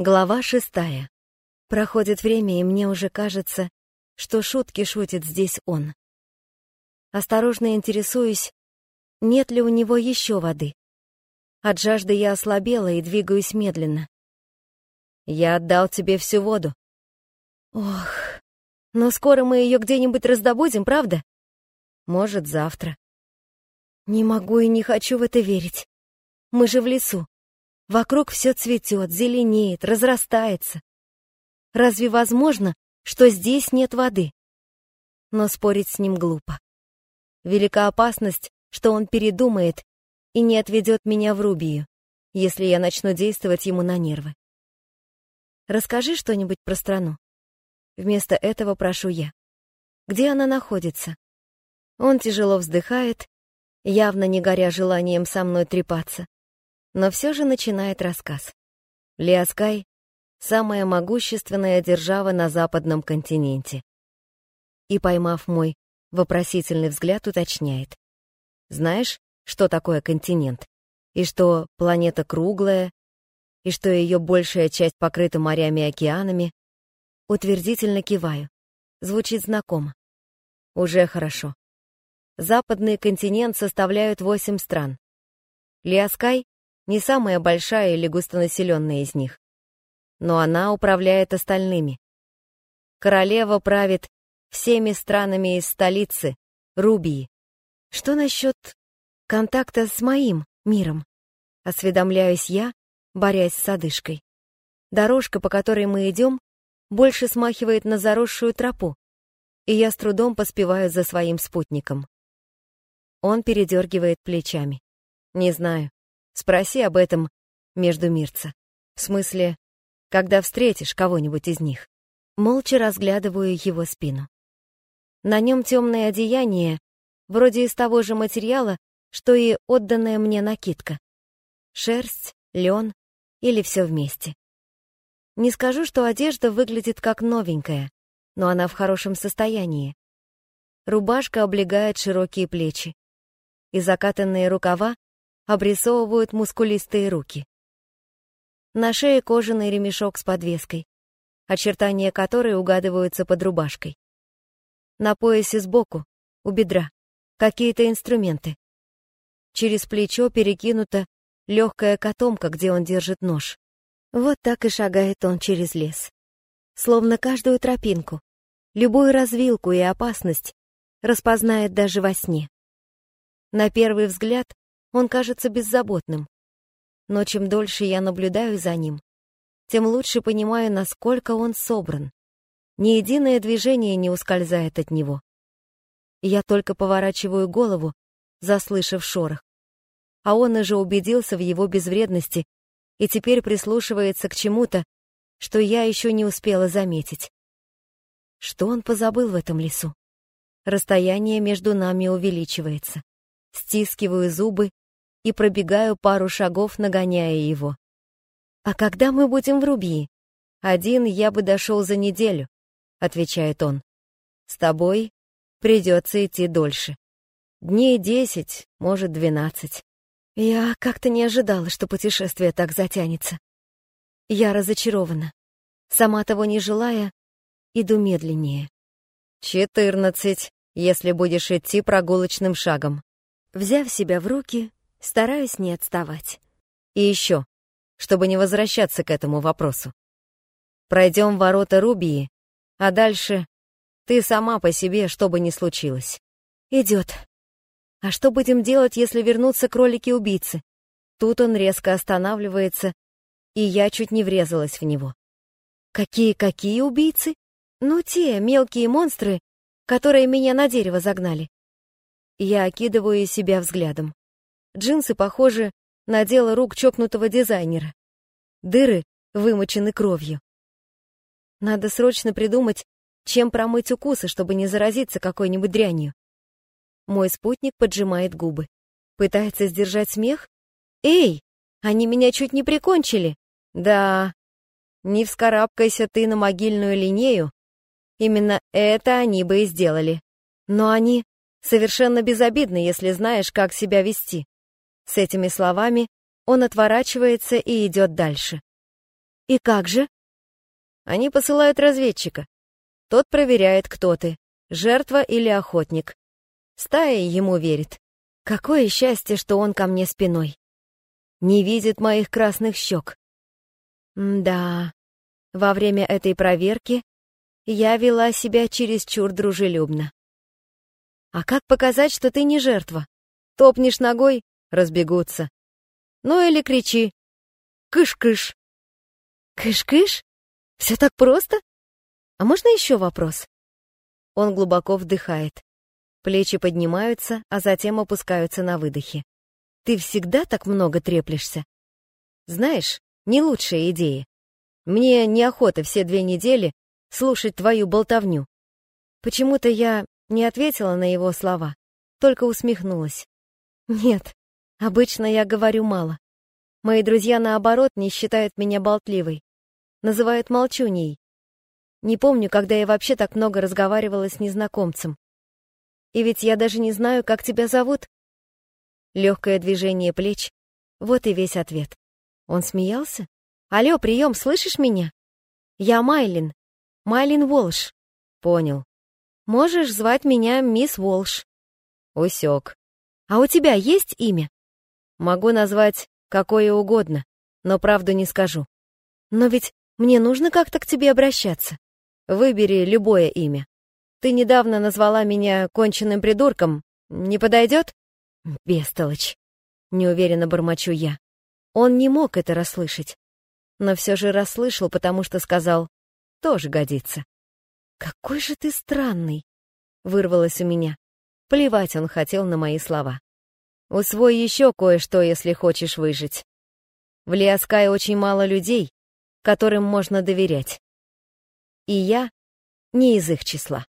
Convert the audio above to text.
Глава шестая. Проходит время, и мне уже кажется, что шутки шутит здесь он. Осторожно интересуюсь, нет ли у него еще воды. От жажды я ослабела и двигаюсь медленно. Я отдал тебе всю воду. Ох, но скоро мы ее где-нибудь раздобудем, правда? Может, завтра. Не могу и не хочу в это верить. Мы же в лесу. Вокруг все цветет, зеленеет, разрастается. Разве возможно, что здесь нет воды? Но спорить с ним глупо. Велика опасность, что он передумает и не отведет меня в Рубию, если я начну действовать ему на нервы. Расскажи что-нибудь про страну. Вместо этого прошу я. Где она находится? Он тяжело вздыхает, явно не горя желанием со мной трепаться но все же начинает рассказ. Лиаскай — самая могущественная держава на западном континенте. И, поймав мой вопросительный взгляд, уточняет. Знаешь, что такое континент? И что планета круглая? И что ее большая часть покрыта морями и океанами? Утвердительно киваю. Звучит знакомо. Уже хорошо. Западный континент составляют восемь стран. Лиаскай не самая большая или густонаселенная из них. Но она управляет остальными. Королева правит всеми странами из столицы, Рубии. Что насчет контакта с моим миром? Осведомляюсь я, борясь с одышкой. Дорожка, по которой мы идем, больше смахивает на заросшую тропу, и я с трудом поспеваю за своим спутником. Он передергивает плечами. Не знаю. Спроси об этом между мирца. В смысле, когда встретишь кого-нибудь из них. Молча разглядываю его спину. На нем темное одеяние, вроде из того же материала, что и отданная мне накидка. Шерсть, лен или все вместе. Не скажу, что одежда выглядит как новенькая, но она в хорошем состоянии. Рубашка облегает широкие плечи. И закатанные рукава обрисовывают мускулистые руки. На шее кожаный ремешок с подвеской, очертания которой угадываются под рубашкой. На поясе сбоку, у бедра, какие-то инструменты. Через плечо перекинута легкая котомка, где он держит нож. Вот так и шагает он через лес. Словно каждую тропинку, любую развилку и опасность распознает даже во сне. На первый взгляд он кажется беззаботным. Но чем дольше я наблюдаю за ним, тем лучше понимаю, насколько он собран. Ни единое движение не ускользает от него. Я только поворачиваю голову, заслышав шорох. А он уже убедился в его безвредности и теперь прислушивается к чему-то, что я еще не успела заметить. Что он позабыл в этом лесу? Расстояние между нами увеличивается. Стискиваю зубы и пробегаю пару шагов, нагоняя его. «А когда мы будем в Рубии?» «Один я бы дошел за неделю», — отвечает он. «С тобой придется идти дольше. Дней десять, может, двенадцать». Я как-то не ожидала, что путешествие так затянется. Я разочарована. Сама того не желая, иду медленнее. «Четырнадцать, если будешь идти прогулочным шагом». Взяв себя в руки, Стараюсь не отставать. И еще, чтобы не возвращаться к этому вопросу. Пройдем ворота Рубии, а дальше ты сама по себе, что бы ни случилось. Идет. А что будем делать, если вернутся кролики-убийцы? Тут он резко останавливается, и я чуть не врезалась в него. Какие-какие убийцы? Ну, те мелкие монстры, которые меня на дерево загнали. Я окидываю себя взглядом. Джинсы похожи на дело рук чокнутого дизайнера. Дыры вымочены кровью. Надо срочно придумать, чем промыть укусы, чтобы не заразиться какой-нибудь дрянью. Мой спутник поджимает губы. Пытается сдержать смех? «Эй, они меня чуть не прикончили!» «Да, не вскарабкайся ты на могильную линею, именно это они бы и сделали. Но они совершенно безобидны, если знаешь, как себя вести. С этими словами он отворачивается и идет дальше. И как же? Они посылают разведчика. Тот проверяет, кто ты, жертва или охотник. Стая ему верит. Какое счастье, что он ко мне спиной. Не видит моих красных щек. да, во время этой проверки я вела себя чересчур дружелюбно. А как показать, что ты не жертва? Топнешь ногой — разбегутся. Ну или кричи «Кыш-кыш». «Кыш-кыш? Все так просто? А можно еще вопрос?» Он глубоко вдыхает. Плечи поднимаются, а затем опускаются на выдохе. «Ты всегда так много треплешься?» «Знаешь, не лучшая идея. Мне неохота все две недели слушать твою болтовню. Почему-то я не ответила на его слова, только усмехнулась. Нет, обычно я говорю мало. Мои друзья, наоборот, не считают меня болтливой. Называют молчуней. Не помню, когда я вообще так много разговаривала с незнакомцем. И ведь я даже не знаю, как тебя зовут. Легкое движение плеч. Вот и весь ответ. Он смеялся? Алло, прием, слышишь меня? Я Майлин. Майлин Волш. Понял. Можешь звать меня мисс Волш. Усек. А у тебя есть имя? Могу назвать какое угодно, но правду не скажу. Но ведь мне нужно как-то к тебе обращаться. Выбери любое имя. Ты недавно назвала меня конченным придурком. Не подойдет? Бестолочь. Неуверенно бормочу я. Он не мог это расслышать. Но все же расслышал, потому что сказал, тоже годится. «Какой же ты странный!» — вырвалось у меня. Плевать он хотел на мои слова. «Усвой еще кое-что, если хочешь выжить. В Лиаскае очень мало людей, которым можно доверять. И я не из их числа».